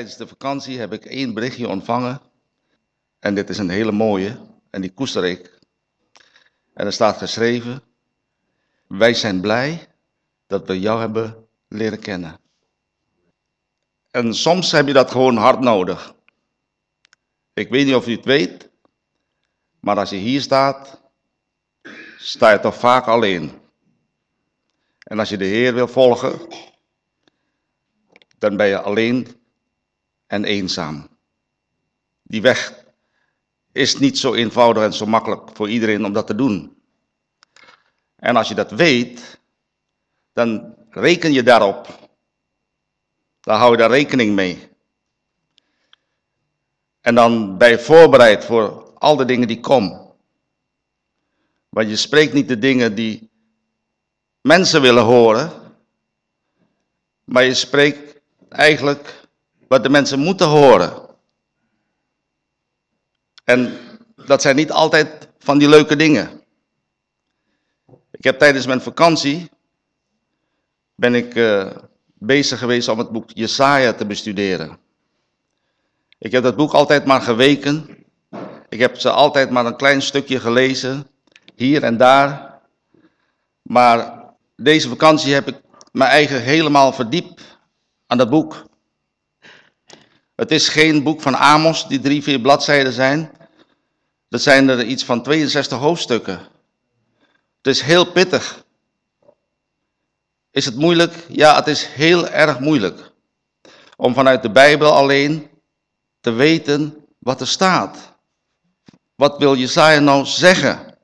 Tijdens de vakantie heb ik één berichtje ontvangen. En dit is een hele mooie. En die koester ik. En er staat geschreven. Wij zijn blij dat we jou hebben leren kennen. En soms heb je dat gewoon hard nodig. Ik weet niet of u het weet. Maar als je hier staat, sta je toch vaak alleen. En als je de Heer wil volgen, dan ben je alleen en eenzaam. Die weg is niet zo eenvoudig en zo makkelijk voor iedereen om dat te doen. En als je dat weet, dan reken je daarop. Dan hou je daar rekening mee. En dan ben je voorbereid voor al de dingen die komen. Want je spreekt niet de dingen die mensen willen horen, maar je spreekt eigenlijk wat de mensen moeten horen. En dat zijn niet altijd van die leuke dingen. Ik heb tijdens mijn vakantie, ben ik uh, bezig geweest om het boek Jesaja te bestuderen. Ik heb dat boek altijd maar geweken. Ik heb ze altijd maar een klein stukje gelezen, hier en daar. Maar deze vakantie heb ik mijn eigen helemaal verdiept aan dat boek. Het is geen boek van Amos, die drie, vier bladzijden zijn. Dat zijn er iets van 62 hoofdstukken. Het is heel pittig. Is het moeilijk? Ja, het is heel erg moeilijk. Om vanuit de Bijbel alleen te weten wat er staat. Wat wil Jesaja nou zeggen?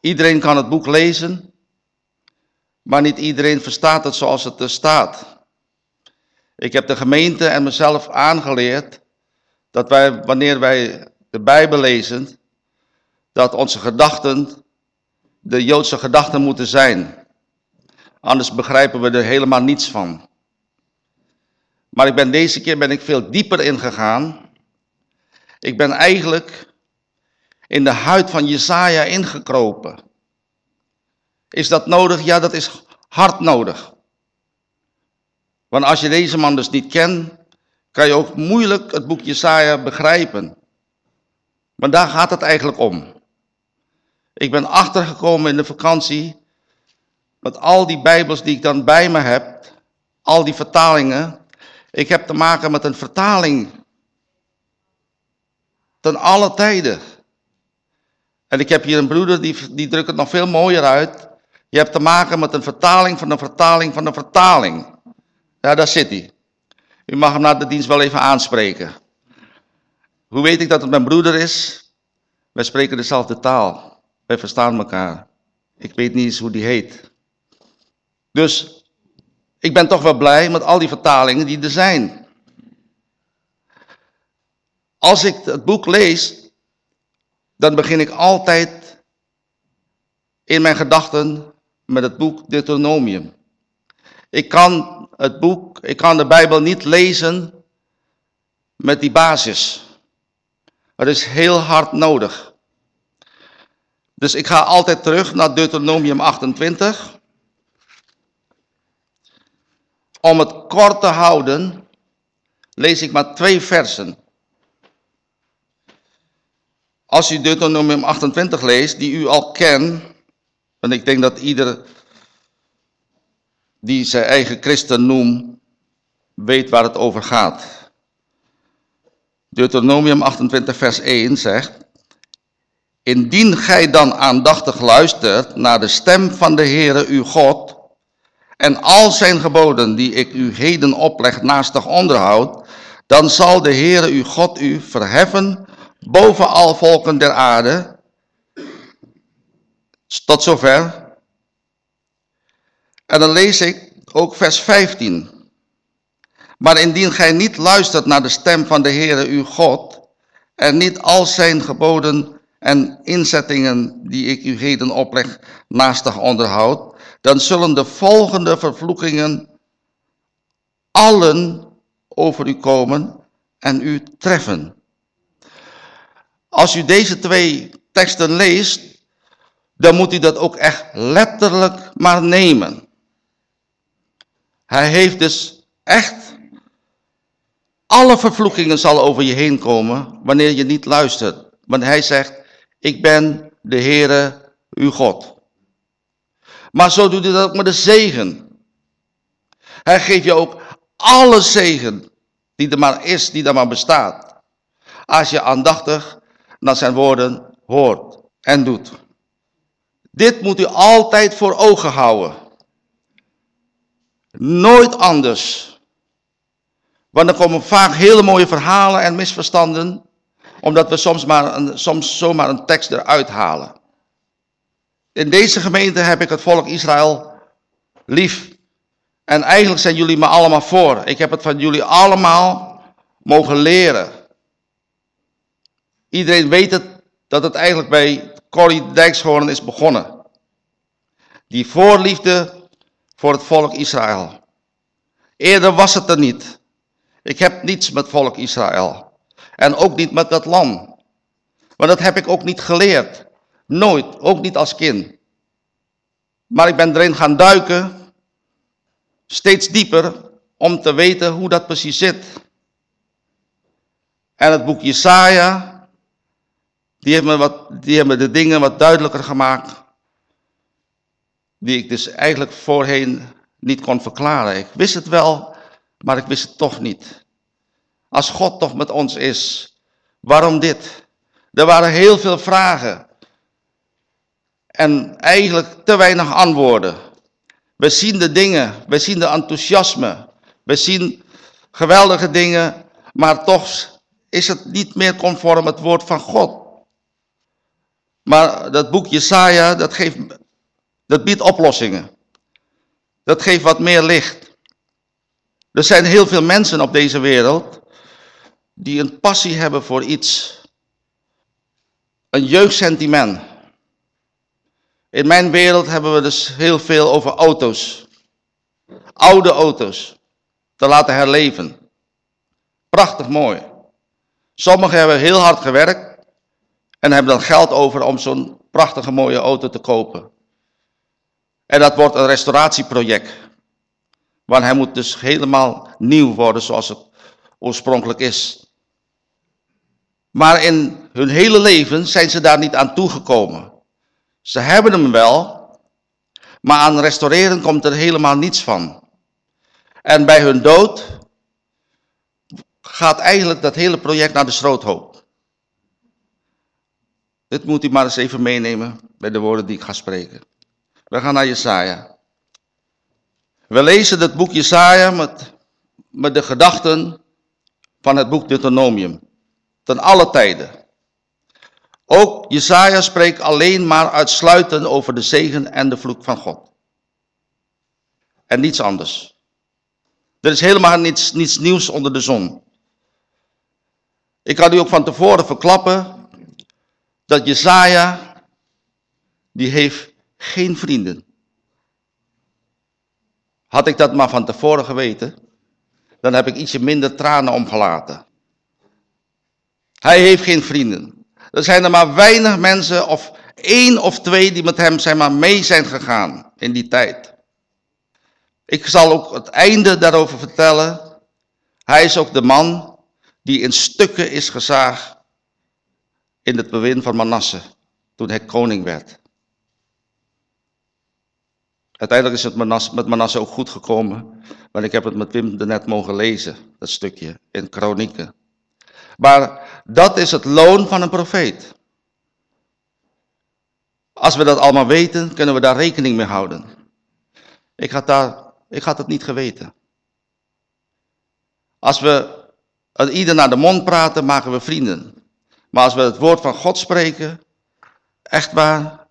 Iedereen kan het boek lezen, maar niet iedereen verstaat het zoals het er staat. Ik heb de gemeente en mezelf aangeleerd dat wij, wanneer wij de Bijbel lezen, dat onze gedachten de Joodse gedachten moeten zijn. Anders begrijpen we er helemaal niets van. Maar ik ben deze keer ben ik veel dieper ingegaan. Ik ben eigenlijk in de huid van Jesaja ingekropen. Is dat nodig? Ja, dat is hard nodig. Want als je deze man dus niet kent, kan je ook moeilijk het boek Jesaja begrijpen. Maar daar gaat het eigenlijk om. Ik ben achtergekomen in de vakantie, met al die bijbels die ik dan bij me heb, al die vertalingen. Ik heb te maken met een vertaling ten alle tijden. En ik heb hier een broeder, die, die drukt het nog veel mooier uit. Je hebt te maken met een vertaling van een vertaling van een vertaling. Ja, daar zit hij. U mag hem na de dienst wel even aanspreken. Hoe weet ik dat het mijn broeder is? Wij spreken dezelfde taal. Wij verstaan elkaar. Ik weet niet eens hoe die heet. Dus ik ben toch wel blij met al die vertalingen die er zijn. Als ik het boek lees, dan begin ik altijd in mijn gedachten met het boek Deuteronomium. Ik kan het boek, ik kan de Bijbel niet lezen met die basis. Het is heel hard nodig. Dus ik ga altijd terug naar Deuteronomium 28. Om het kort te houden, lees ik maar twee versen. Als u Deuteronomium 28 leest, die u al kent, en ik denk dat ieder die zijn eigen christen noemt, weet waar het over gaat. Deuteronomium 28 vers 1 zegt, Indien gij dan aandachtig luistert naar de stem van de Heere uw God, en al zijn geboden die ik u heden opleg naastig onderhoud, dan zal de Heere uw God u verheffen boven al volken der aarde. Tot zover. En dan lees ik ook vers 15. Maar indien gij niet luistert naar de stem van de Heere uw God, en niet al zijn geboden en inzettingen die ik u heden opleg naastig onderhoud, dan zullen de volgende vervloekingen allen over u komen en u treffen. Als u deze twee teksten leest, dan moet u dat ook echt letterlijk maar nemen. Hij heeft dus echt Alle vervloekingen zal over je heen komen wanneer je niet luistert. Want hij zegt, ik ben de Heere, uw God. Maar zo doet hij dat ook met de zegen. Hij geeft je ook alle zegen die er maar is, die er maar bestaat. Als je aandachtig naar zijn woorden hoort en doet. Dit moet u altijd voor ogen houden. Nooit anders. Want er komen vaak hele mooie verhalen en misverstanden, omdat we soms, maar soms zomaar een tekst eruit halen. In deze gemeente heb ik het volk Israël lief. En eigenlijk zijn jullie me allemaal voor. Ik heb het van jullie allemaal mogen leren. Iedereen weet het, dat het eigenlijk bij Corrie Dijkshoorn is begonnen. Die voorliefde voor het volk Israël. Eerder was het er niet. Ik heb niets met volk Israël. En ook niet met dat land. Maar dat heb ik ook niet geleerd. Nooit, ook niet als kind. Maar ik ben erin gaan duiken, steeds dieper, om te weten hoe dat precies zit. En het boek Jesaja, die heeft me, wat, die heeft me de dingen wat duidelijker gemaakt. Die ik dus eigenlijk voorheen niet kon verklaren. Ik wist het wel, maar ik wist het toch niet. Als God toch met ons is, waarom dit? Er waren heel veel vragen. En eigenlijk te weinig antwoorden. We zien de dingen, we zien de enthousiasme, we zien geweldige dingen, maar toch is het niet meer conform het woord van God. Maar dat boek Jesaja, dat, geeft, dat biedt oplossingen. Dat geeft wat meer licht. Er zijn heel veel mensen op deze wereld die een passie hebben voor iets. Een jeugdsentiment. In mijn wereld hebben we dus heel veel over auto's. Oude auto's. Te laten herleven. Prachtig mooi. Sommigen hebben heel hard gewerkt en hebben dan geld over om zo'n prachtige mooie auto te kopen. En dat wordt een restauratieproject. Want hij moet dus helemaal nieuw worden zoals het oorspronkelijk is. Maar in hun hele leven zijn ze daar niet aan toegekomen. Ze hebben hem wel, maar aan restaureren komt er helemaal niets van. En bij hun dood gaat eigenlijk dat hele project naar de schroothoop. Dit moet u maar eens even meenemen bij de woorden die ik ga spreken. We gaan naar Jesaja. We lezen het boek Jesaja met, met de gedachten van het boek Deuteronomium. Ten alle tijden. Ook Jesaja spreekt alleen maar uitsluitend over de zegen en de vloek van God. En niets anders. Er is helemaal niets, niets nieuws onder de zon. Ik kan u ook van tevoren verklappen dat Jesaja, die heeft geen vrienden. Had ik dat maar van tevoren geweten, dan heb ik ietsje minder tranen omgelaten. Hij heeft geen vrienden. Er zijn er maar weinig mensen, of één of twee, die met hem zijn maar mee zijn gegaan in die tijd. Ik zal ook het einde daarover vertellen. Hij is ook de man die in stukken is gezaagd in het bewind van Manasse, toen hij koning werd. Uiteindelijk is het met Manasse ook goed gekomen, want ik heb het met Wim net mogen lezen, dat stukje in Kronieken. Maar dat is het loon van een profeet. Als we dat allemaal weten, kunnen we daar rekening mee houden. Ik had, daar, ik had het niet geweten. Als we ieder naar de mond praten, maken we vrienden. Maar als we het woord van God spreken, echt waar,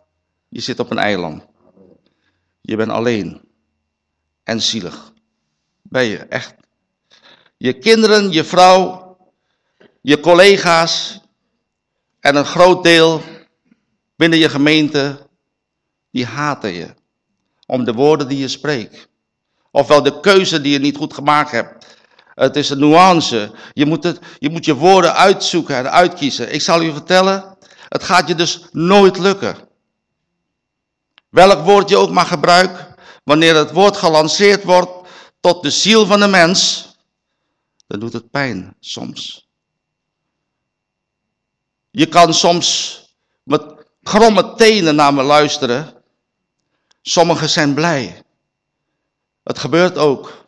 je zit op een eiland. Je bent alleen en zielig. Ben je, echt. Je kinderen, je vrouw, je collega's en een groot deel binnen je gemeente, die haten je. Om de woorden die je spreekt. Ofwel de keuze die je niet goed gemaakt hebt. Het is een nuance. Je moet, het, je moet je woorden uitzoeken en uitkiezen. Ik zal u vertellen, het gaat je dus nooit lukken. Welk woord je ook maar gebruikt, wanneer het woord gelanceerd wordt tot de ziel van de mens, dan doet het pijn soms. Je kan soms met kromme tenen naar me luisteren. Sommigen zijn blij. Het gebeurt ook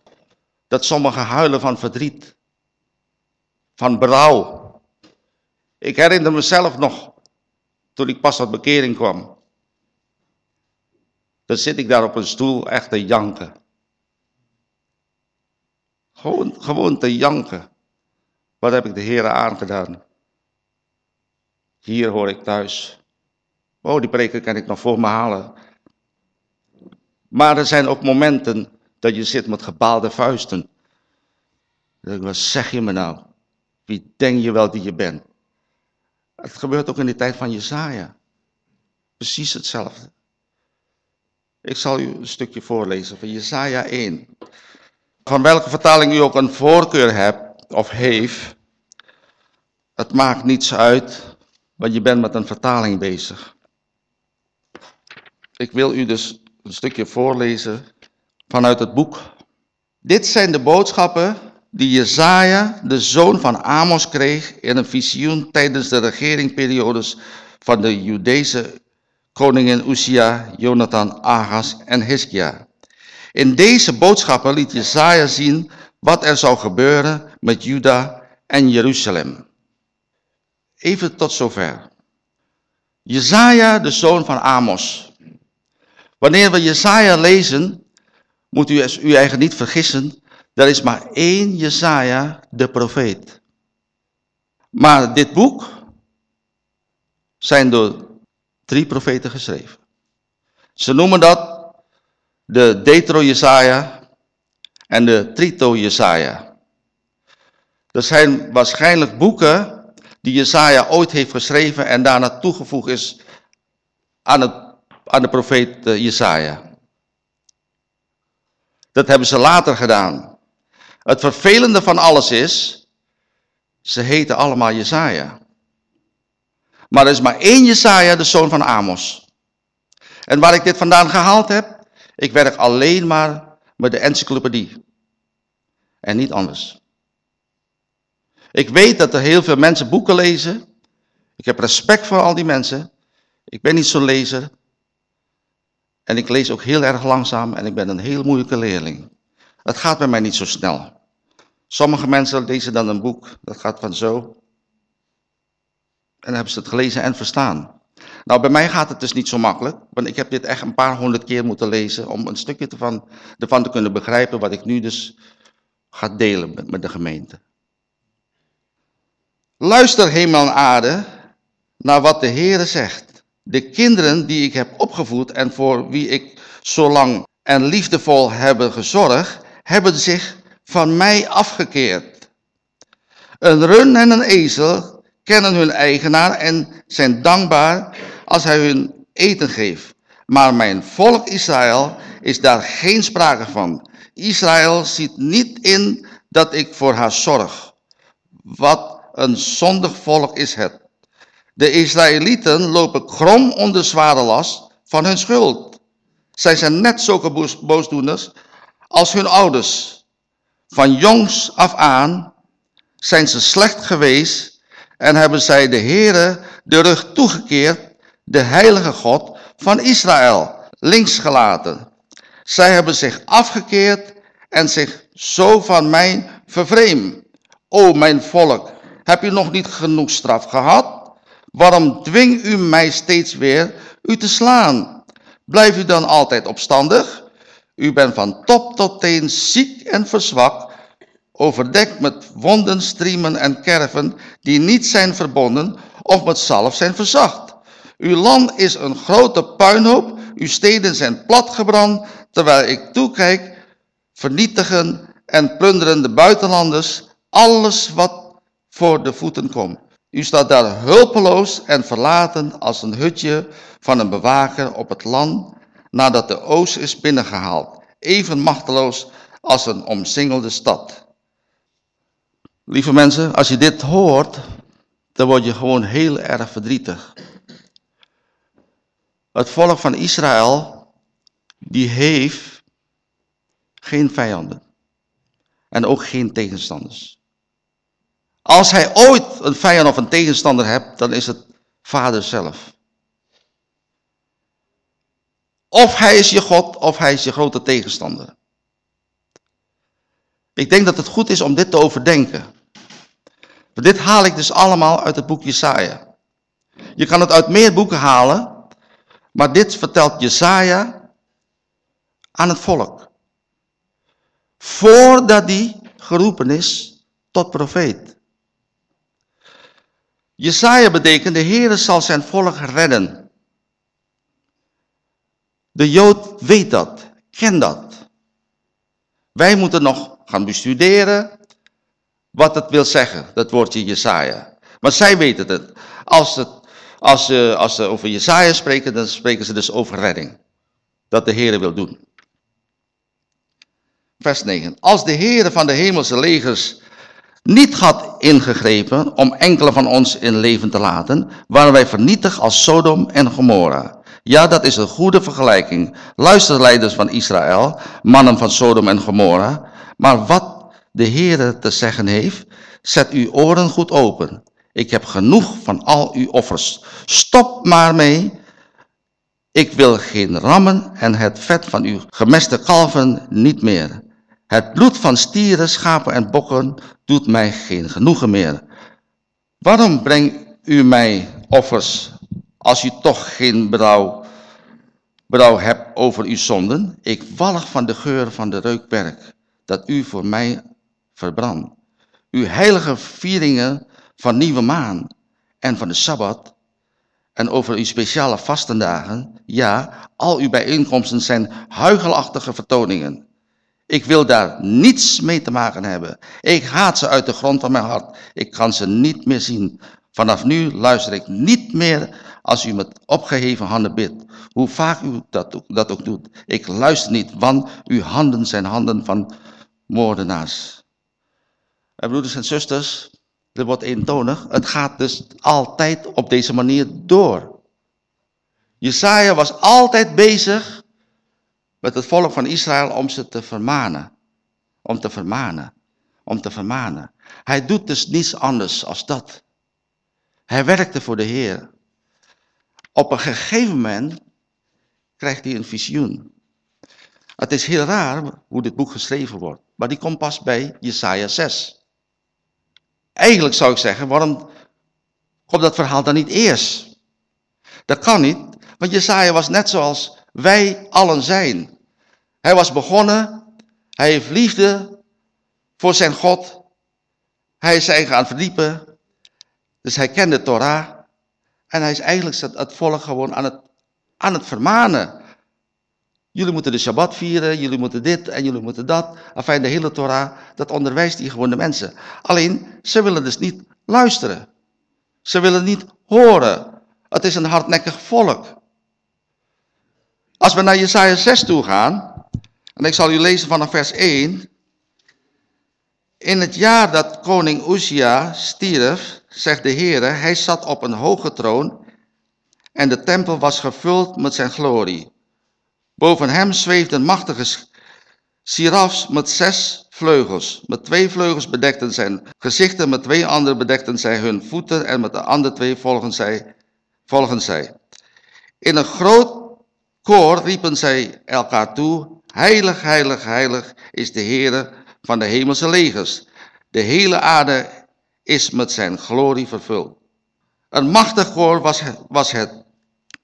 dat sommigen huilen van verdriet, van berouw. Ik herinner mezelf nog, toen ik pas tot bekering kwam. Dan zit ik daar op een stoel echt te janken. Gewoon, te janken. Wat heb ik de Heer aangedaan? Hier hoor ik thuis. Oh, die preken kan ik nog voor me halen. Maar er zijn ook momenten dat je zit met gebaalde vuisten. Wat zeg je me nou? Wie denk je wel die je bent? Het gebeurt ook in de tijd van Jezaja. Precies hetzelfde. Ik zal u een stukje voorlezen van Jezaja 1. Van welke vertaling u ook een voorkeur hebt of heeft, het maakt niets uit, want je bent met een vertaling bezig. Ik wil u dus een stukje voorlezen vanuit het boek. Dit zijn de boodschappen die Jezaja, de zoon van Amos, kreeg in een visioen tijdens de regeringperiodes van de Judese koningin Uzia, Jonathan, Agas en Hiskia. In deze boodschappen liet Jezaja zien wat er zou gebeuren met Juda en Jeruzalem. Even tot zover. Jezaja, de zoon van Amos. Wanneer we Jezaja lezen, moet u u eigen niet vergissen, er is maar één Jezaja, de profeet. Maar dit boek zijn door drie profeten geschreven. Ze noemen dat de Deutero-Jesaja en de Trito-Jesaja. Dat zijn waarschijnlijk boeken die Jesaja ooit heeft geschreven en daarna toegevoegd is aan, het, aan de profeet eh, Jesaja. Dat hebben ze later gedaan. Het vervelende van alles is, ze heten allemaal Jesaja. Maar er is maar één Jesaja, de zoon van Amos. En waar ik dit vandaan gehaald heb, ik werk alleen maar met de encyclopedie. En niet anders. Ik weet dat er heel veel mensen boeken lezen. Ik heb respect voor al die mensen. Ik ben niet zo'n lezer. En ik lees ook heel erg langzaam en ik ben een heel moeilijke leerling. Het gaat bij mij niet zo snel. Sommige mensen lezen dan een boek, dat gaat van zo. En hebben ze het gelezen en verstaan. Nou, bij mij gaat het dus niet zo makkelijk, want ik heb dit echt een paar honderd keer moeten lezen om een stukje ervan, ervan te kunnen begrijpen wat ik nu dus ga delen met, de gemeente. Luister hemel en aarde naar wat de Heere zegt. De kinderen die ik heb opgevoed en voor wie ik zo lang en liefdevol hebben gezorgd, hebben zich van mij afgekeerd. Een run en een ezel kennen hun eigenaar en zijn dankbaar als hij hun eten geeft. Maar mijn volk Israël is daar geen sprake van. Israël ziet niet in dat ik voor haar zorg. Wat een zondig volk is het. De Israëlieten lopen krom onder zware last van hun schuld. Zij zijn net zulke boosdoeners als hun ouders. Van jongs af aan zijn ze slecht geweest en hebben zij de Heere de rug toegekeerd, de heilige God van Israël, links gelaten. Zij hebben zich afgekeerd en zich zo van mij vervreemd. O mijn volk, heb u nog niet genoeg straf gehad? Waarom dwing u mij steeds weer u te slaan? Blijf u dan altijd opstandig? U bent van top tot teen ziek en verzwakt, overdekt met wonden, striemen en kerven die niet zijn verbonden of met zalf zijn verzacht. Uw land is een grote puinhoop, uw steden zijn platgebrand, terwijl ik toekijk, vernietigen en plunderen de buitenlanders alles wat voor de voeten komt. U staat daar hulpeloos en verlaten als een hutje van een bewaker op het land nadat de oost is binnengehaald, even machteloos als een omsingelde stad. Lieve mensen, als je dit hoort, dan word je gewoon heel erg verdrietig. Het volk van Israël, die heeft geen vijanden. En ook geen tegenstanders. Als hij ooit een vijand of een tegenstander hebt, dan is het vader zelf. Of hij is je God, of hij is je grote tegenstander. Ik denk dat het goed is om dit te overdenken. Dit haal ik dus allemaal uit het boek Jesaja. Je kan het uit meer boeken halen, maar dit vertelt Jesaja aan het volk. Voordat hij geroepen is tot profeet. Jesaja betekent, de Heere zal zijn volk redden. De Jood weet dat, kent dat. Wij moeten nog gaan bestuderen wat het wil zeggen, dat woordje Jesaja. Maar zij weten het. Als, het, als, ze, als ze over Jesaja spreken, dan spreken ze dus over redding. Dat de Heere wil doen. Vers 9. Als de Heere van de hemelse legers niet had ingegrepen om enkele van ons in leven te laten, waren wij vernietigd als Sodom en Gomorra. Ja, dat is een goede vergelijking. Luister leiders van Israël, mannen van Sodom en Gomorra. Maar wat de Heere te zeggen heeft, zet uw oren goed open. Ik heb genoeg van al uw offers. Stop maar mee. Ik wil geen rammen en het vet van uw gemeste kalven niet meer. Het bloed van stieren, schapen en bokken doet mij geen genoegen meer. Waarom brengt u mij offers als u toch geen berouw, berouw hebt over uw zonden? Ik walg van de geur van de reukwerk dat u voor mij verbrandt. Uw heilige vieringen van nieuwe maan en van de Sabbat en over uw speciale vastendagen, ja, al uw bijeenkomsten zijn huigelachtige vertoningen. Ik wil daar niets mee te maken hebben. Ik haat ze uit de grond van mijn hart. Ik kan ze niet meer zien. Vanaf nu luister ik niet meer als u met opgeheven handen bidt. Hoe vaak u dat dat ook doet. Ik luister niet, want uw handen zijn handen van moordenaars. En broeders en zusters, dit wordt eentonig. Het gaat dus altijd op deze manier door. Jesaja was altijd bezig met het volk van Israël om ze te vermanen. Om te vermanen. Om te vermanen. Hij doet dus niets anders als dat. Hij werkte voor de Heer. Op een gegeven moment krijgt hij een visioen. Het is heel raar hoe dit boek geschreven wordt. Maar die komt pas bij Jesaja 6. Eigenlijk zou ik zeggen, waarom komt dat verhaal dan niet eerst? Dat kan niet, want Jesaja was net zoals wij allen zijn. Hij was begonnen, hij heeft liefde voor zijn God. Hij is zich gaan verdiepen, dus hij kende Torah. En hij is eigenlijk het volk gewoon aan het, aan het vermanen. Jullie moeten de Shabbat vieren, jullie moeten dit en jullie moeten dat. Enfin, de hele Torah, dat onderwijst hij gewoon de mensen. Alleen, ze willen dus niet luisteren. Ze willen niet horen. Het is een hardnekkig volk. Als we naar Jesaja 6 toe gaan, en ik zal u lezen vanaf vers 1. In het jaar dat koning Uzia stierf, zegt de Heere, hij zat op een hoge troon en de tempel was gevuld met zijn glorie. Boven hem zweefden machtige sirafs met zes vleugels. Met twee vleugels bedekten zijn gezichten, met twee andere bedekten zij hun voeten en met de andere twee volgen zij. Volgen zij. In een groot koor riepen zij elkaar toe, heilig, heilig, heilig is de Heere van de hemelse legers. De hele aarde is met zijn glorie vervuld. Een machtig koor was was het.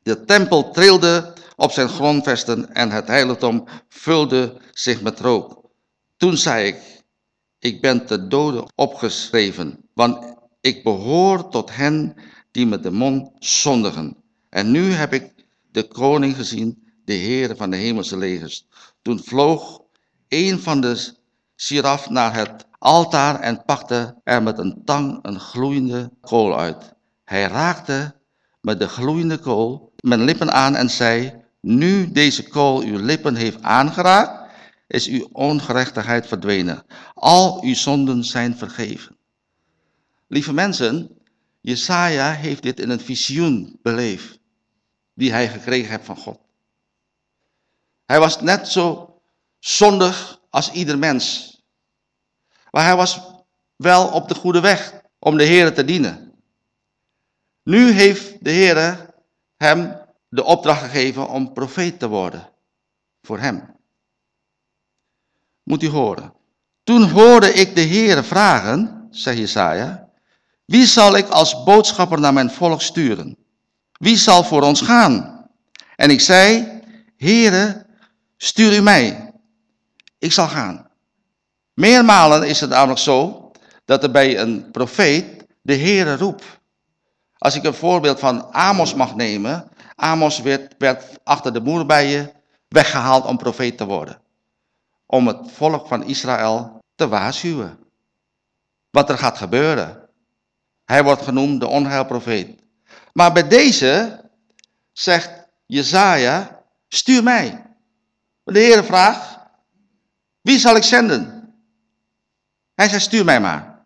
De tempel trilde op zijn grondvesten en het heiligdom vulde zich met rook. Toen zei ik, ik ben te doden opgeschreven, want ik behoor tot hen die met de mond zondigen. En nu heb ik de koning gezien, de Heer van de hemelse legers. Toen vloog een van de siraf naar het altaar en pakte er met een tang een gloeiende kool uit. Hij raakte met de gloeiende kool mijn lippen aan en zei, nu deze kool uw lippen heeft aangeraakt, is uw ongerechtigheid verdwenen. Al uw zonden zijn vergeven. Lieve mensen, Jesaja heeft dit in een visioen beleefd, die hij gekregen heeft van God. Hij was net zo zondig als ieder mens. Maar hij was wel op de goede weg. om de Heer te dienen. Nu heeft de Heer hem de opdracht gegeven om profeet te worden voor hem. Moet u horen. Toen hoorde ik de Heer vragen, zegt Jesaja, wie zal ik als boodschapper naar mijn volk sturen? Wie zal voor ons gaan? En ik zei, Heere, stuur u mij. Ik zal gaan. Meermalen is het namelijk zo dat er bij een profeet de Heere roept. Als ik een voorbeeld van Amos mag nemen. Amos werd, achter de moerbijen weggehaald om profeet te worden. Om het volk van Israël te waarschuwen. Wat er gaat gebeuren. Hij wordt genoemd de onheilprofeet. Maar bij deze zegt Jezaja, stuur mij. De Heer vraagt, wie zal ik zenden? Hij zei, stuur mij maar.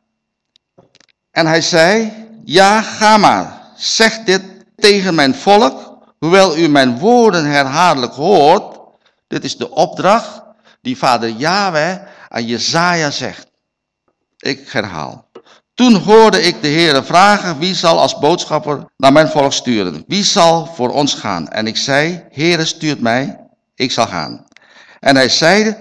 En hij zei, ja, ga maar. Zeg dit tegen mijn volk, hoewel u mijn woorden herhaaldelijk hoort. Dit is de opdracht die vader Yahweh aan Jezaja zegt. Ik herhaal. Toen hoorde ik de Heer vragen, wie zal als boodschapper naar mijn volk sturen? Wie zal voor ons gaan? En ik zei, Heere stuurt mij, ik zal gaan. En hij zei,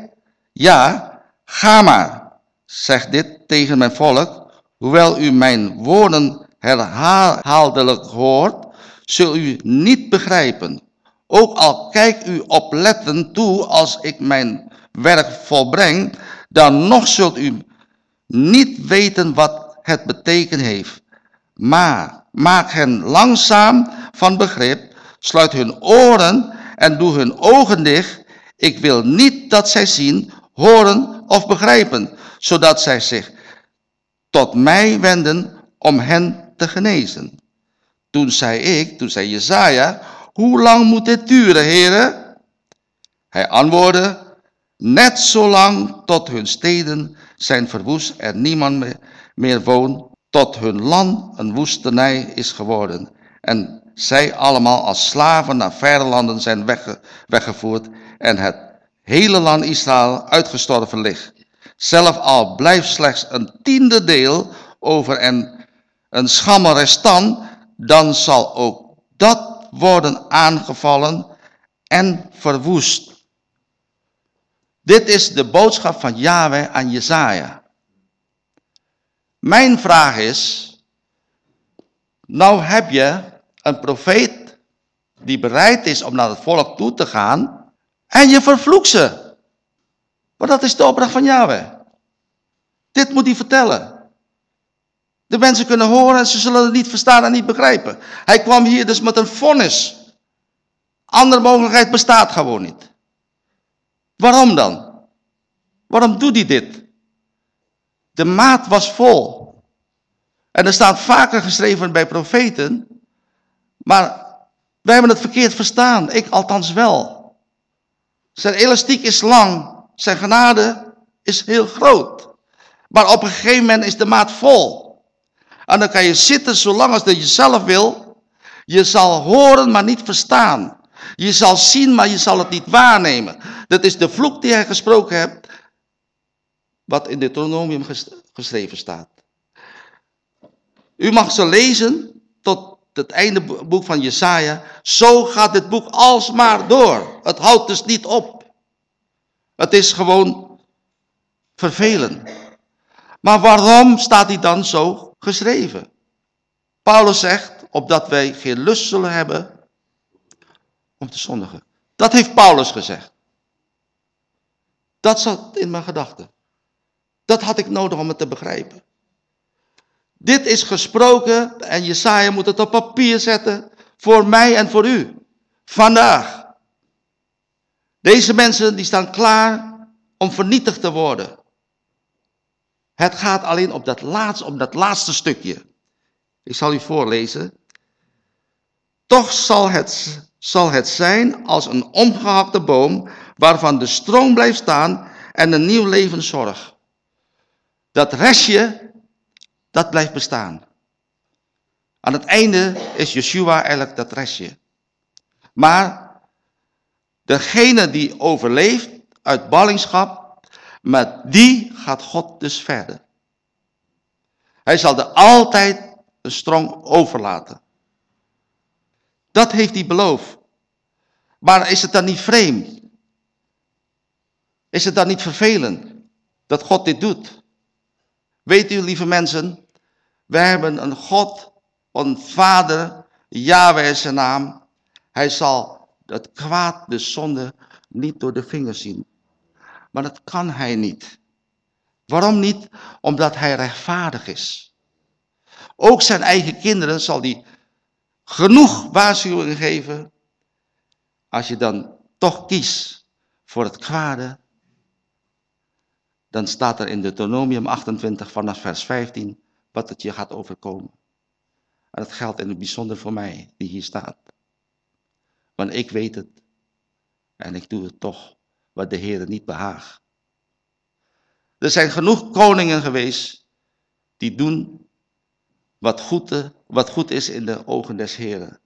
ja, ga maar. Zeg dit tegen mijn volk, hoewel u mijn woorden herhaaldelijk hoort, zult u niet begrijpen. Ook al kijkt u oplettend toe als ik mijn werk volbreng, dan nog zult u niet weten wat het betekent heeft. Maar maak hen langzaam van begrip, sluit hun oren en doe hun ogen dicht. Ik wil niet dat zij zien, horen of begrijpen, zodat zij zich tot mij wenden om hen te genezen. Toen zei ik, toen zei Jezaja, hoe lang moet dit duren, heren? Hij antwoordde, net zolang tot hun steden zijn verwoest en niemand meer, woont, tot hun land een woestenij is geworden. En zij allemaal als slaven naar verre landen zijn wegge, weggevoerd en het hele land Israël uitgestorven ligt. Zelf al blijft slechts een tiende deel over en een schamme restant, dan zal ook dat worden aangevallen en verwoest. Dit is de boodschap van Yahweh aan Jezaja. Mijn vraag is, nou heb je een profeet die bereid is om naar het volk toe te gaan en je vervloekt ze. Maar dat is de opdracht van Yahweh. Dit moet hij vertellen. De mensen kunnen horen en ze zullen het niet verstaan en niet begrijpen. Hij kwam hier dus met een vonnis. Andere mogelijkheid bestaat gewoon niet. Waarom dan? Waarom doet hij dit? De maat was vol. En er staat vaker geschreven bij profeten, maar wij hebben het verkeerd verstaan. Ik althans wel. Zijn elastiek is lang, zijn genade is heel groot. Maar op een gegeven moment is de maat vol. En dan kan je zitten zolang als dat je zelf wil. Je zal horen, maar niet verstaan. Je zal zien, maar je zal het niet waarnemen. Dat is de vloek die hij gesproken hebt, wat in Deuteronomium geschreven staat. U mag ze lezen tot het einde boek van Jesaja. Zo gaat dit boek alsmaar door. Het houdt dus niet op. Het is gewoon vervelend. Maar waarom staat hij dan zo geschreven? Paulus zegt, opdat wij geen lust zullen hebben om te zondigen. Dat heeft Paulus gezegd. Dat zat in mijn gedachten. Dat had ik nodig om het te begrijpen. Dit is gesproken en Jesaja moet het op papier zetten voor mij en voor u. Vandaag. Deze mensen die staan klaar om vernietigd te worden. Het gaat alleen op dat laatste, op dat laatste stukje. Ik zal u voorlezen. Toch zal het, zal het zijn als een omgehakte boom waarvan de stroom blijft staan en een nieuw leven zorgt. Dat restje dat blijft bestaan. Aan het einde is Yeshua eigenlijk dat restje. Maar degene die overleeft uit ballingschap, met die gaat God dus verder. Hij zal er altijd een strong overlaten. Dat heeft hij beloofd. Maar is het dan niet vreemd? Is het dan niet vervelend dat God dit doet? Weet u, lieve mensen, we hebben een God, een Vader, Yahweh is zijn naam. Hij zal het kwaad, de zonde, niet door de vingers zien. Maar dat kan hij niet. Waarom niet? Omdat hij rechtvaardig is. Ook zijn eigen kinderen zal hij genoeg waarschuwingen geven. Als je dan toch kiest voor het kwade, dan staat er in Deuteronomium 28 vanaf vers 15 wat het je gaat overkomen. En dat geldt in het bijzonder voor mij, die hier staat. Want ik weet het en ik doe het toch, wat de Heer niet behaagt. Er zijn genoeg koningen geweest die doen wat goed, wat goed is in de ogen des Heren.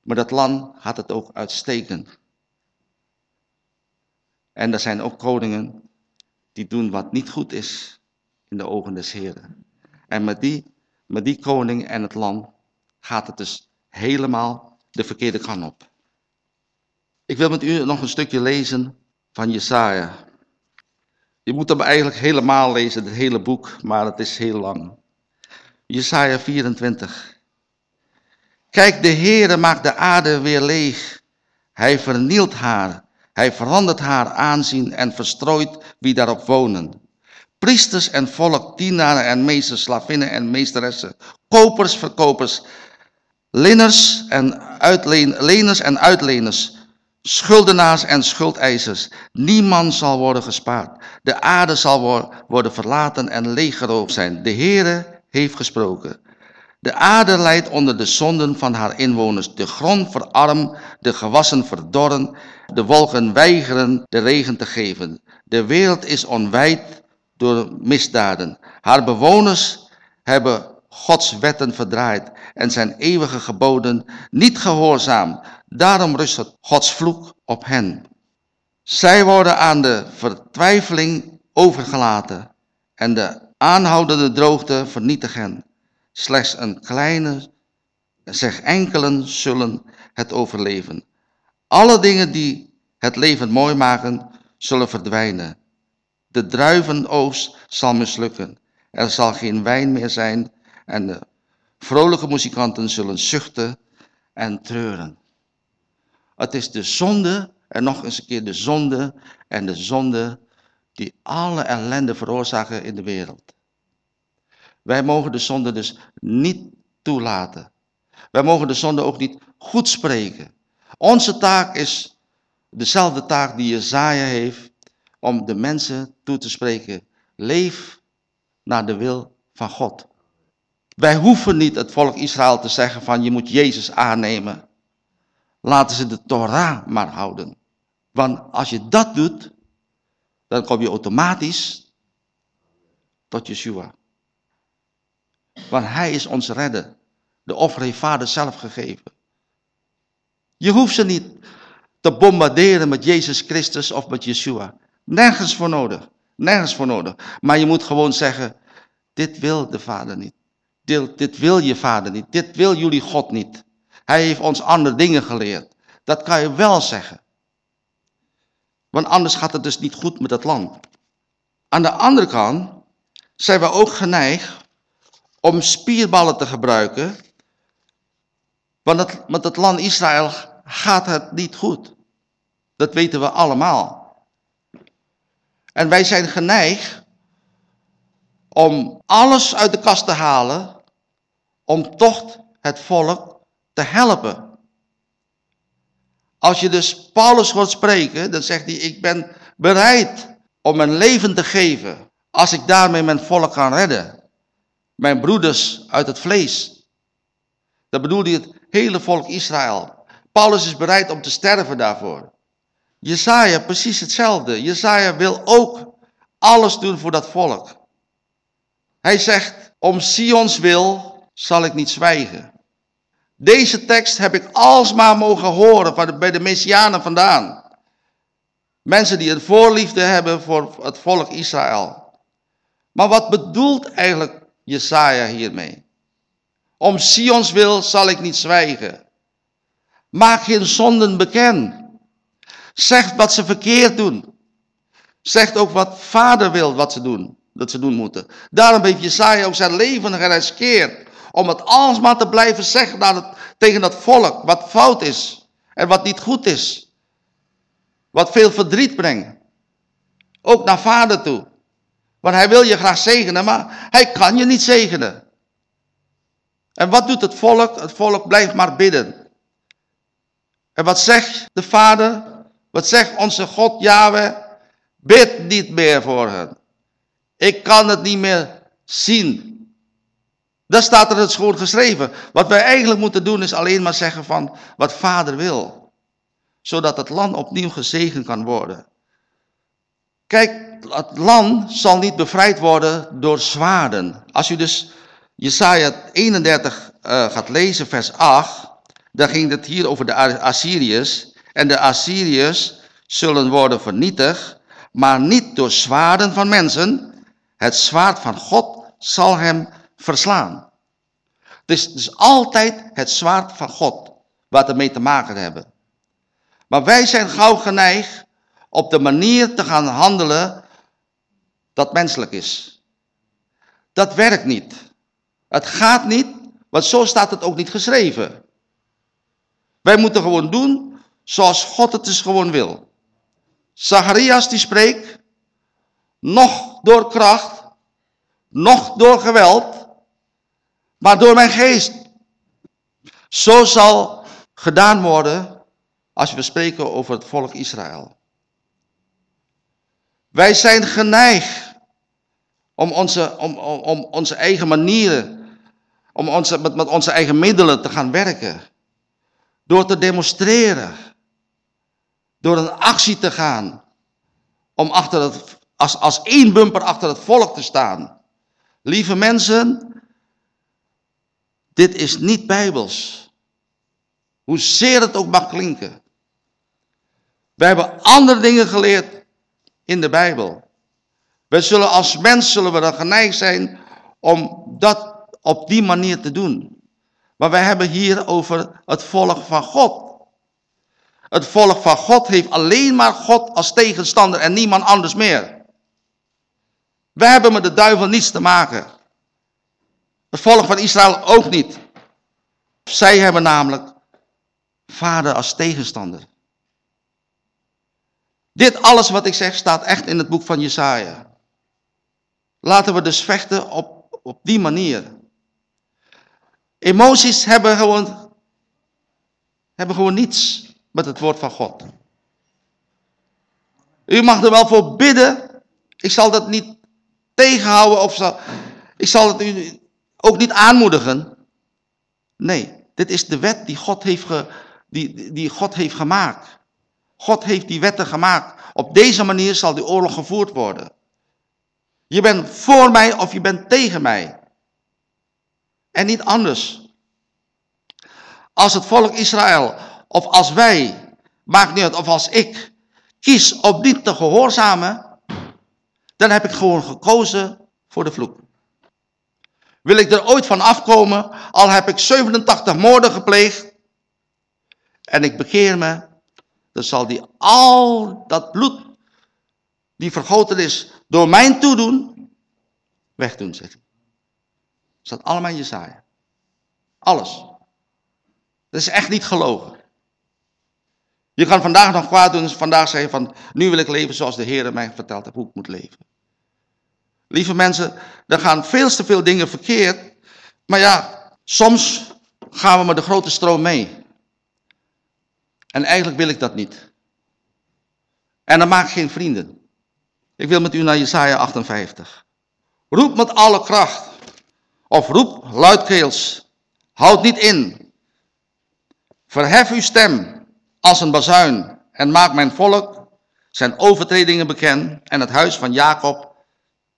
Maar dat land had het ook uitstekend. En er zijn ook koningen die doen wat niet goed is in de ogen des Heren. En die, met die koning en het land gaat het dus helemaal de verkeerde kant op. Ik wil met u nog een stukje lezen van Jesaja. Je moet hem eigenlijk helemaal lezen, het hele boek, maar het is heel lang. Jesaja 24. Kijk, de Heere maakt de aarde weer leeg. Hij vernielt haar. Hij verandert haar aanzien en verstrooit wie daarop wonen. Priesters en volk, dienaren en meesters, slavinnen en meesteressen, kopers, verkopers, linners en uitleen, leners en uitleners, schuldenaars en schuldeisers. Niemand zal worden gespaard. De aarde zal worden verlaten en leeggeroofd zijn. De Heere heeft gesproken. De aarde leidt onder de zonden van haar inwoners. De grond verarmt, de gewassen verdorren, de wolken weigeren de regen te geven. De wereld is onwijd door misdaden. Haar bewoners hebben Gods wetten verdraaid en zijn eeuwige geboden niet gehoorzaam. Daarom rust Gods vloek op hen. Zij worden aan de vertwijfeling overgelaten en de aanhoudende droogte vernietigen. Slechts een kleine, zeg enkelen zullen het overleven. Alle dingen die het leven mooi maken, zullen verdwijnen. De druivenoogst zal mislukken. Er zal geen wijn meer zijn en de vrolijke muzikanten zullen zuchten en treuren. Het is de zonde, en nog eens een keer de zonde en de zonde die alle ellende veroorzaken in de wereld. Wij mogen de zonde dus niet toelaten. Wij mogen de zonde ook niet goed spreken. Onze taak is dezelfde taak die Jezaja heeft om de mensen toe te spreken. Leef naar de wil van God. Wij hoeven niet het volk Israël te zeggen van je moet Jezus aannemen. Laten ze de Torah maar houden. Want als je dat doet, dan kom je automatisch tot Yeshua. Want hij is ons redder. De offer heeft vader zelf gegeven. Je hoeft ze niet te bombarderen met Jezus Christus of met Yeshua. Nergens voor nodig. Nergens voor nodig. Maar je moet gewoon zeggen, dit wil de vader niet. Dit, dit wil je vader niet. Dit wil jullie God niet. Hij heeft ons andere dingen geleerd. Dat kan je wel zeggen. Want anders gaat het dus niet goed met het land. Aan de andere kant zijn we ook geneigd om spierballen te gebruiken. Want met het land Israël gaat het niet goed. Dat weten we allemaal. En wij zijn geneigd om alles uit de kast te halen om toch het volk te helpen. Als je dus Paulus hoort spreken, dan zegt hij, ik ben bereid om mijn leven te geven als ik daarmee mijn volk kan redden. Mijn broeders uit het vlees. Dat bedoelde het hele volk Israël. Paulus is bereid om te sterven daarvoor. Jezaja precies hetzelfde. Jezaja wil ook alles doen voor dat volk. Hij zegt, om Sions wil zal ik niet zwijgen. Deze tekst heb ik alsmaar mogen horen van bij de Messianen vandaan. Mensen die een voorliefde hebben voor het volk Israël. Maar wat bedoelt eigenlijk Jesaja hiermee. Om Sions wil zal ik niet zwijgen. Maak geen zonden bekend. Zeg wat ze verkeerd doen. Zegt ook wat vader wil wat ze doen. Dat ze doen moeten. Daarom heeft Jesaja ook zijn leven geriskeerd. Om het alsmaar te blijven zeggen het, tegen dat volk. Wat fout is. En wat niet goed is. Wat veel verdriet brengt. Ook naar vader toe. Want hij wil je graag zegenen, maar hij kan je niet zegenen. En wat doet het volk? Het volk blijft maar bidden. En wat zegt de vader? Wat zegt onze God Yahweh? Bid niet meer voor hen. Ik kan het niet meer zien. Daar staat er het schoon geschreven. Wat wij eigenlijk moeten doen is alleen maar zeggen van wat vader wil. Zodat het land opnieuw gezegend kan worden. Kijk, het land zal niet bevrijd worden door zwaarden. Als u dus Jesaja 31 uh, gaat lezen, vers 8, dan ging het hier over de Assyriërs. En de Assyriërs zullen worden vernietigd, maar niet door zwaarden van mensen. Het zwaard van God zal hem verslaan. Dus het is altijd het zwaard van God wat ermee te maken hebben. Maar wij zijn gauw geneigd op de manier te gaan handelen dat menselijk is. Dat werkt niet. Het gaat niet, want zo staat het ook niet geschreven. Wij moeten gewoon doen zoals God het dus gewoon wil. Zacharias die spreekt, nog door kracht, nog door geweld, maar door mijn geest. Zo zal gedaan worden als we spreken over het volk Israël. Wij zijn geneigd om onze, om, om, onze eigen manieren, om onze, met, met onze eigen middelen te gaan werken. Door te demonstreren. Door een actie te gaan. Om achter het, als, als één bumper achter het volk te staan. Lieve mensen, dit is niet bijbels. Hoezeer het ook mag klinken. Wij hebben andere dingen geleerd in de Bijbel. We zullen als mens zullen we dan geneigd zijn om dat op die manier te doen. Maar wij hebben hier over het volk van God. Het volk van God heeft alleen maar God als tegenstander en niemand anders meer. We hebben met de duivel niets te maken. Het volk van Israël ook niet. Zij hebben namelijk vader als tegenstander. Dit alles wat ik zeg staat echt in het boek van Jesaja. Laten we dus vechten op, op die manier. Emoties hebben gewoon, hebben gewoon niets met het woord van God. U mag er wel voor bidden. Ik zal dat niet tegenhouden of zal, ik zal het u ook niet aanmoedigen. Nee, dit is de wet die God heeft, ge, die, die God heeft gemaakt. God heeft die wetten gemaakt. Op deze manier zal die oorlog gevoerd worden. Je bent voor mij of je bent tegen mij. En niet anders. Als het volk Israël of als wij, maakt niet uit, of als ik kies om niet te gehoorzamen, dan heb ik gewoon gekozen voor de vloek. Wil ik er ooit van afkomen, al heb ik 87 moorden gepleegd en ik bekeer me, dan zal die al dat bloed die vergoten is door mijn toedoen, wegdoen, zegt hij. Dat staat allemaal in Jesaja. Alles. Dat is echt niet gelogen. Je kan vandaag nog kwaad doen, vandaag zeggen van, nu wil ik leven zoals de Heer mij verteld heeft hoe ik moet leven. Lieve mensen, er gaan veel te veel dingen verkeerd, maar ja, soms gaan we met de grote stroom mee. En eigenlijk wil ik dat niet. En dan maak ik geen vrienden. Ik wil met u naar Jesaja 58. Roep met alle kracht. Of roep luidkeels. Houd niet in. Verhef uw stem als een bazuin en maak mijn volk zijn overtredingen bekend en het huis van Jacob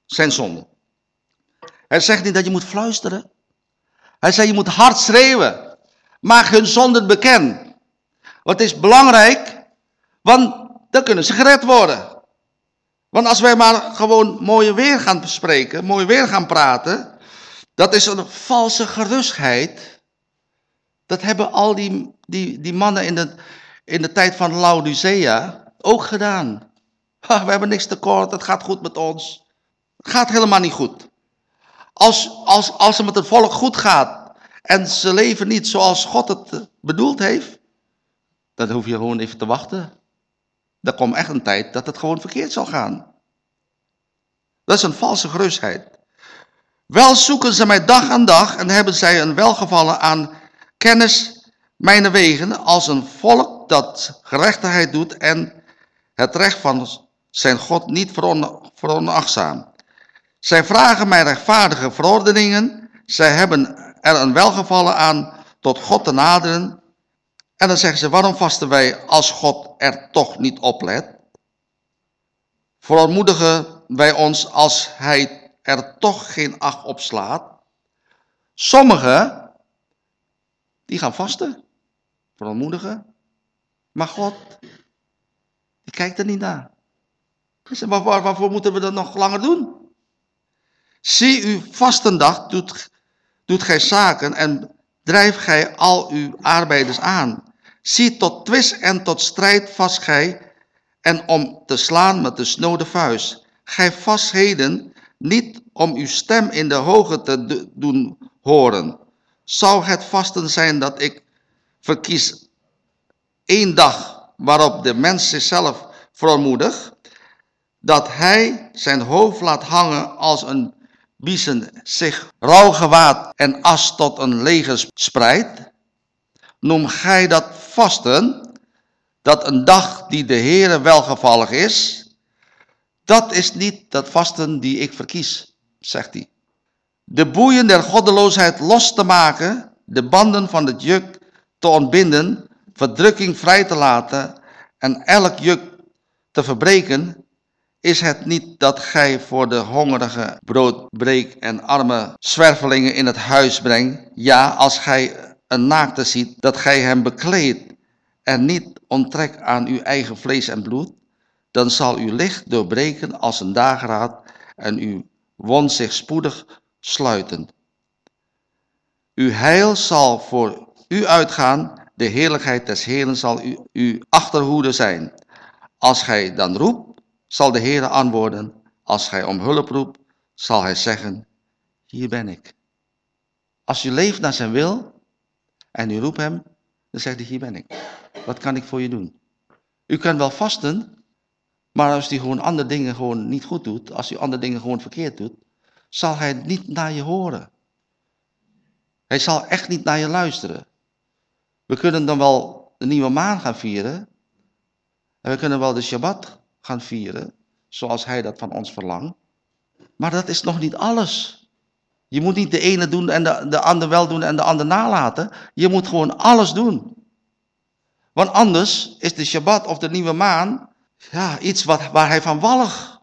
zijn zonde. Hij zegt niet dat je moet fluisteren. Hij zegt je moet hard schreeuwen. Maak hun zonden bekend. Wat is belangrijk, want dan kunnen ze gered worden. Want als wij maar gewoon mooie weer gaan bespreken, mooi weer gaan praten, Dat is een valse gerustheid. Dat hebben al die, die, die mannen in de, in de tijd van Laodicea ook gedaan. we hebben niks tekort, het gaat goed met ons. Gaat helemaal niet goed. Als, als, als het met het volk goed gaat en ze leven niet zoals God het bedoeld heeft, dan hoef je gewoon even te wachten. Er komt echt een tijd dat het gewoon verkeerd zal gaan. Dat is een valse gerustheid. Wel zoeken ze mij dag aan dag en hebben zij een welgevallen aan kennis mijn wegen als een volk dat gerechtigheid doet en het recht van zijn God niet veronachtzaam. Zij vragen mij rechtvaardige verordeningen, zij hebben er een welgevallen aan tot God te naderen. En dan zeggen ze, waarom vasten wij als God er toch niet op let? Verontmoedigen wij ons als hij er toch geen acht op slaat. Sommigen, die gaan vasten, verontmoedigen. Maar God, die kijkt er niet naar. Waar, waarvoor moeten we dat nog langer doen? Zie uw vastendag, doet, doet gij zaken en drijf gij al uw arbeiders aan. Zie tot twist en tot strijd vast gij en om te slaan met de snode vuist. Gij vastheden niet om uw stem in de hoge te doen horen. Zou het vasten zijn dat ik verkies één dag waarop de mens zichzelf verontmoedigt, dat hij zijn hoofd laat hangen als een biezen zich rouwgewaad en as tot een leger spreidt? Noem gij dat vasten, dat een dag die de Heere welgevallig is? Dat is niet dat vasten die ik verkies, zegt hij. De boeien der goddeloosheid los te maken, de banden van het juk te ontbinden, verdrukking vrij te laten en elk juk te verbreken, is het niet dat gij voor de hongerige brood breekt en arme zwervelingen in het huis brengt? Ja, als gij een naakte ziet, dat gij hem bekleedt en niet onttrekt aan uw eigen vlees en bloed, dan zal uw licht doorbreken als een dageraad en uw wond zich spoedig sluiten. Uw heil zal voor u uitgaan, de heerlijkheid des Heeren zal u, uw achterhoede zijn. Als gij dan roept, zal de Heer antwoorden. Als gij om hulp roept, zal hij zeggen, hier ben ik. Als u leeft naar zijn wil en u roept hem, dan zegt hij, hier ben ik. Wat kan ik voor je doen? U kan wel vasten, maar als hij gewoon andere dingen gewoon niet goed doet, als hij andere dingen gewoon verkeerd doet, zal hij niet naar je horen. Hij zal echt niet naar je luisteren. We kunnen dan wel de nieuwe maan gaan vieren. En we kunnen wel de Shabbat gaan vieren, zoals hij dat van ons verlangt. Maar dat is nog niet alles. Je moet niet de ene doen en de, de ander wel doen en de ander nalaten. Je moet gewoon alles doen. Want anders is de Shabbat of de nieuwe maan ja, iets wat, waar hij van wallig.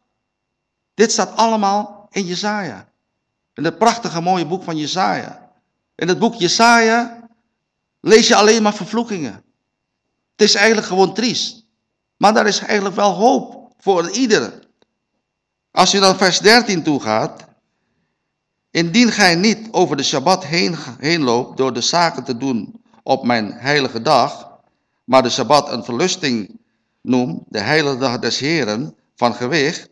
Dit staat allemaal in Jezaja. In het prachtige mooie boek van Jezaja. In het boek Jezaja lees je alleen maar vervloekingen. Het is eigenlijk gewoon triest. Maar daar is eigenlijk wel hoop voor iedereen. Als je dan vers 13 toe gaat. Indien gij niet over de Shabbat heen, heen loopt door de zaken te doen op mijn heilige dag, maar de Shabbat een verlusting noem, de heilige dag des Heren, van gewicht,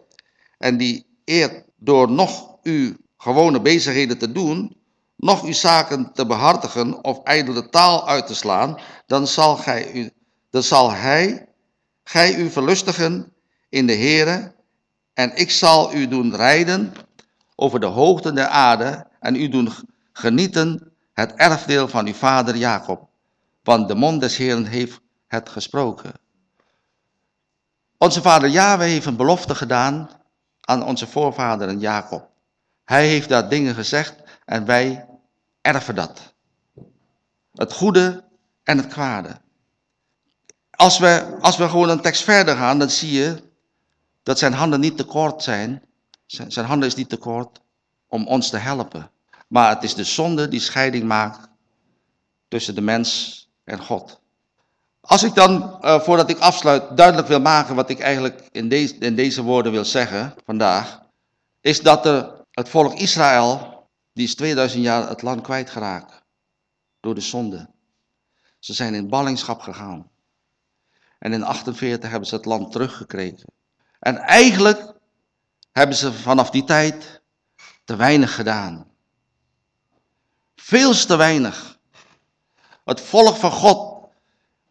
en die eert door nog uw gewone bezigheden te doen, nog uw zaken te behartigen of ijdele taal uit te slaan, dan zal, gij u, dan zal hij, gij u verlustigen in de Heere, en ik zal u doen rijden over de hoogten der aarde, en u doen genieten het erfdeel van uw vader Jacob. Want de mond des Heeren heeft het gesproken. Onze vader Yahweh heeft een belofte gedaan aan onze voorvaderen Jacob. Hij heeft daar dingen gezegd en wij erven dat. Het goede en het kwade. Als we, als we gewoon een tekst verder gaan, dan zie je dat zijn handen niet te kort zijn. Zijn, zijn handen is niet te kort om ons te helpen. Maar het is de zonde die scheiding maakt tussen de mens en God. Als ik dan, uh, voordat ik afsluit, duidelijk wil maken wat ik eigenlijk in deze, in deze woorden wil zeggen vandaag, is dat er, het volk Israël Die is 2000 jaar het land kwijtgeraakt door de zonde. Ze zijn in ballingschap gegaan. En in 48 hebben ze het land teruggekregen. En eigenlijk hebben ze vanaf die tijd te weinig gedaan. Veel te weinig. Het volk van God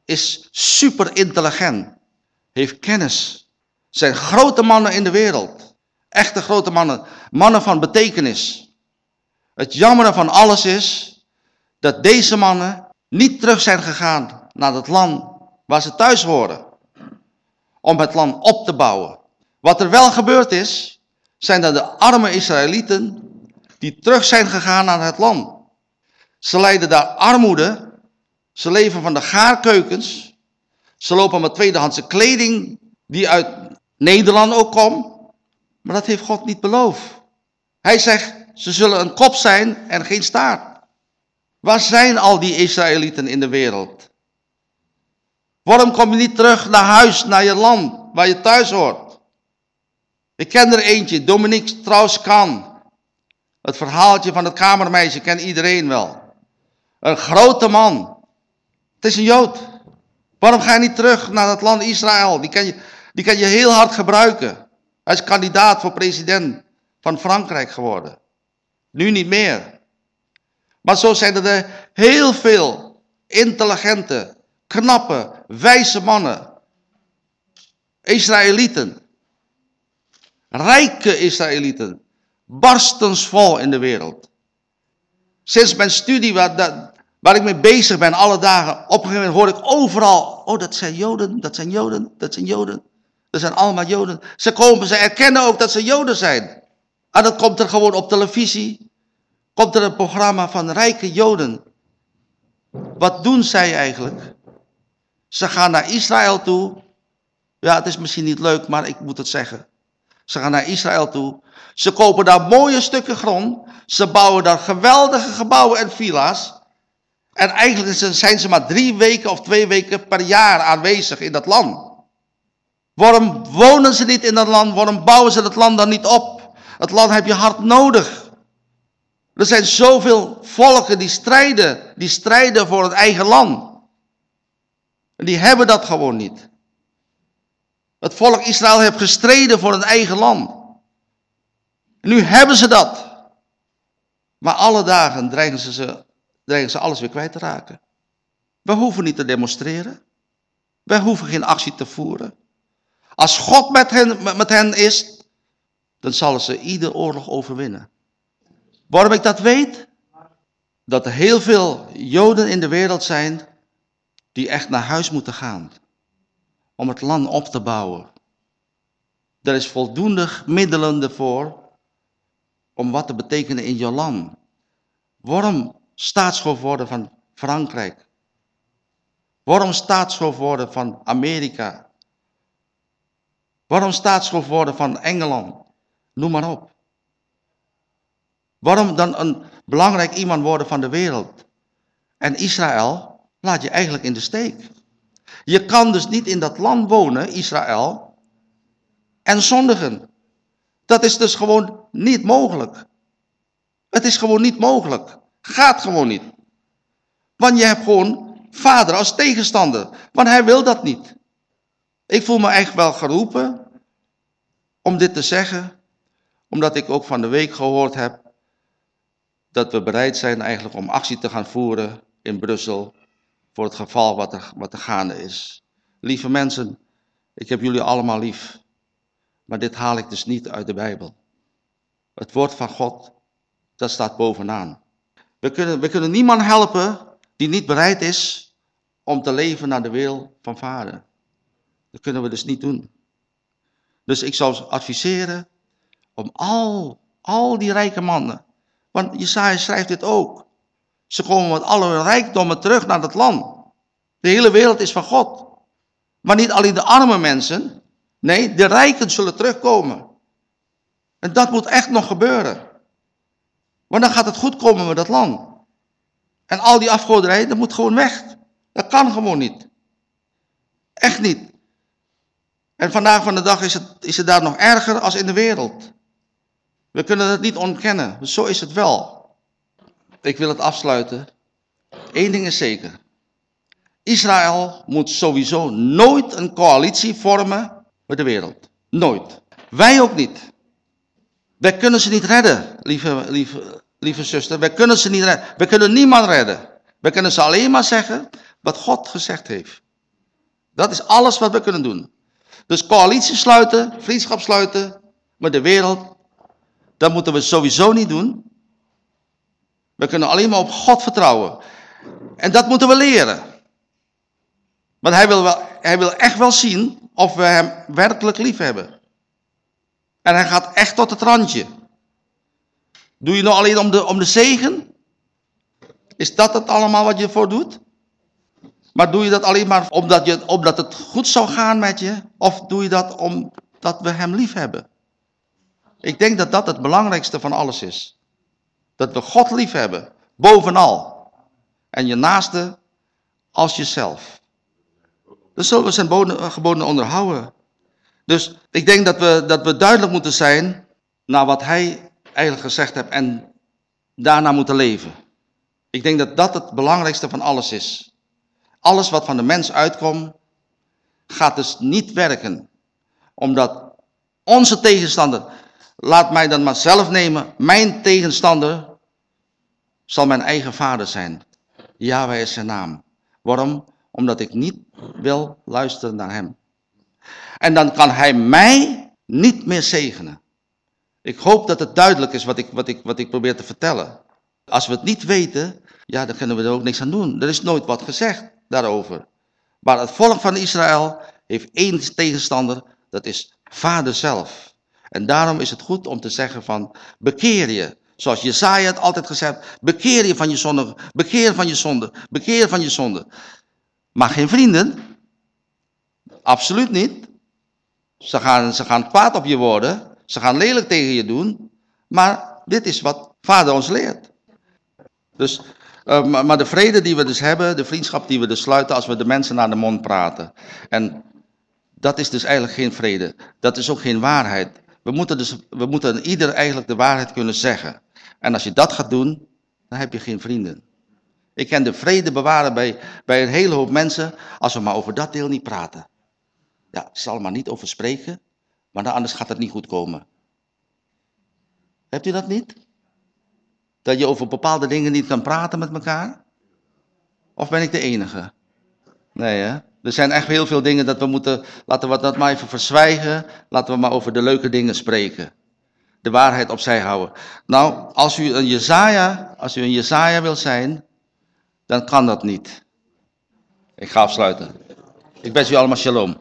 is super intelligent, heeft kennis, zijn grote mannen in de wereld. Echte grote mannen, mannen van betekenis. Het jammere van alles is dat deze mannen niet terug zijn gegaan naar het land waar ze thuis horen. Om het land op te bouwen. Wat er wel gebeurd is, zijn dat de arme Israëlieten die terug zijn gegaan naar het land. Ze lijden daar armoede, ze leven van de gaarkeukens, ze lopen met tweedehandse kleding die uit Nederland ook komt. Maar dat heeft God niet beloofd. Hij zegt, ze zullen een kop zijn en geen staart. Waar zijn al die Israëlieten in de wereld? Waarom kom je niet terug naar huis, naar je land, waar je thuis hoort? Ik ken er eentje, Dominique Strauss-Kahn. Het verhaaltje van het kamermeisje kent iedereen wel. Een grote man. Het is een Jood. Waarom ga je niet terug naar het land Israël? Die kan je, die kan je heel hard gebruiken. Hij is kandidaat voor president van Frankrijk geworden. Nu niet meer. Maar zo zijn er heel veel intelligente, knappe, wijze mannen. Israëlieten. Rijke Israëlieten. Barstensvol in de wereld. Sinds mijn studie, waar, waar ik mee bezig ben alle dagen, op hoor ik overal, oh dat zijn Joden, dat zijn Joden, dat zijn Joden. Dat zijn allemaal Joden. Ze komen, ze erkennen ook dat ze Joden zijn. En dat komt er gewoon op televisie. Komt er een programma van rijke Joden. Wat doen zij eigenlijk? Ze gaan naar Israël toe. Ja, het is misschien niet leuk, maar ik moet het zeggen. Ze gaan naar Israël toe. Ze kopen daar mooie stukken grond. Ze bouwen daar geweldige gebouwen en villa's. En eigenlijk zijn ze maar drie weken of twee weken per jaar aanwezig in dat land. Waarom wonen ze niet in dat land? Waarom bouwen ze dat land dan niet op? Het land heb je hard nodig. Er zijn zoveel volken die strijden, die strijden voor het eigen land. Die hebben dat gewoon niet. Het volk Israël heeft gestreden voor het eigen land. Nu hebben ze dat. Maar alle dagen dreigen ze, ze, dreigen ze alles weer kwijt te raken. We hoeven niet te demonstreren. Wij hoeven geen actie te voeren. Als God met hen, met hen is, dan zullen ze iedere oorlog overwinnen. Waarom ik dat weet? Dat er heel veel Joden in de wereld zijn die echt naar huis moeten gaan. Om het land op te bouwen. Er is voldoende middelen ervoor om wat te betekenen in je land. Waarom staatshoofd worden van Frankrijk? Waarom staatshoofd worden van Amerika? Waarom staatshoofd worden van Engeland? Noem maar op. Waarom dan een belangrijk iemand worden van de wereld? En Israël laat je eigenlijk in de steek. Je kan dus niet in dat land wonen, Israël, en zondigen. Dat is dus gewoon niet mogelijk. Het is gewoon niet mogelijk. Gaat gewoon niet. Want je hebt gewoon vader als tegenstander. Want hij wil dat niet. Ik voel me echt wel geroepen om dit te zeggen. Omdat ik ook van de week gehoord heb dat we bereid zijn eigenlijk om actie te gaan voeren in Brussel voor het geval wat er, wat er gaande is. Lieve mensen, ik heb jullie allemaal lief, maar dit haal ik dus niet uit de Bijbel. Het woord van God, dat staat bovenaan. We kunnen, we kunnen niemand helpen die niet bereid is om te leven naar de wil van vader. Dat kunnen we dus niet doen. Dus ik zou adviseren om al, al die rijke mannen, want Jesaja schrijft dit ook. Ze komen met alle rijkdommen terug naar het land. De hele wereld is van God. Maar niet alleen de arme mensen. Nee, de rijken zullen terugkomen. En dat moet echt nog gebeuren. Want dan gaat het goed komen met dat land. En al die afgoderij, dat moet gewoon weg. Dat kan gewoon niet. Echt niet. En vandaag van de dag is het, is het daar nog erger als in de wereld. We kunnen het niet ontkennen. Zo is het wel. Ik wil het afsluiten. Eén ding is zeker. Israël moet sowieso nooit een coalitie vormen met de wereld. Nooit. Wij ook niet. Wij kunnen ze niet redden, lieve, lieve, lieve zuster. Wij kunnen ze niet redden. Wij kunnen niemand redden. Wij kunnen ze alleen maar zeggen wat God gezegd heeft. Dat is alles wat we kunnen doen. Dus coalitie sluiten, vriendschap sluiten met de wereld, dat moeten we sowieso niet doen. We kunnen alleen maar op God vertrouwen. En dat moeten we leren. Want hij wil, wel, hij wil echt wel zien of we hem werkelijk lief hebben. En hij gaat echt tot het randje. Doe je nou alleen om de, om de zegen? Is dat het allemaal wat je ervoor doet? Maar doe je dat alleen maar omdat, je, omdat het goed zou gaan met je? Of doe je dat omdat we hem lief hebben? Ik denk dat dat het belangrijkste van alles is. Dat we God lief hebben, bovenal. En je naaste als jezelf. Dus zullen we zijn geboden onderhouden. Dus ik denk dat we, dat we duidelijk moeten zijn naar wat hij eigenlijk gezegd heeft en daarna moeten leven. Ik denk dat dat het belangrijkste van alles is. Alles wat van de mens uitkomt, gaat dus niet werken. Omdat onze tegenstander, laat mij dan maar zelf nemen, mijn tegenstander zal mijn eigen vader zijn. Yahweh is zijn naam. Waarom? Omdat ik niet wil luisteren naar hem. En dan kan hij mij niet meer zegenen. Ik hoop dat het duidelijk is wat ik, wat ik, wat ik probeer te vertellen. Als we het niet weten, ja, dan kunnen we er ook niks aan doen. Er is nooit wat gezegd daarover. Maar het volk van Israël heeft één tegenstander, dat is vader zelf. En daarom is het goed om te zeggen van, bekeer je. Zoals Jesaja het altijd gezegd, bekeer je van je zonde, bekeer van je zonde, bekeer van je zonde. Maar geen vrienden. Absoluut niet. Ze gaan, ze gaan kwaad op je worden. Ze gaan lelijk tegen je doen. Maar dit is wat vader ons leert. Dus, uh, maar de vrede die we dus hebben, de vriendschap die we dus sluiten als we de mensen naar de mond praten. En dat is dus eigenlijk geen vrede. Dat is ook geen waarheid. We moeten, dus, we moeten ieder eigenlijk de waarheid kunnen zeggen. En als je dat gaat doen, dan heb je geen vrienden. Ik ken de vrede bewaren bij, bij een hele hoop mensen als we maar over dat deel niet praten. Ja, zal maar niet over spreken, maar anders gaat het niet goed komen. Hebt u dat niet? Dat je over bepaalde dingen niet kan praten met elkaar? Of ben ik de enige? Nee hè? Er zijn echt heel veel dingen dat we moeten, laten we dat maar even verzwijgen. Laten we maar over de leuke dingen spreken. De waarheid opzij houden. Nou, als u een Jezaja, als u een Jezaja wil zijn, dan kan dat niet. Ik ga afsluiten. Ik wens u allemaal shalom.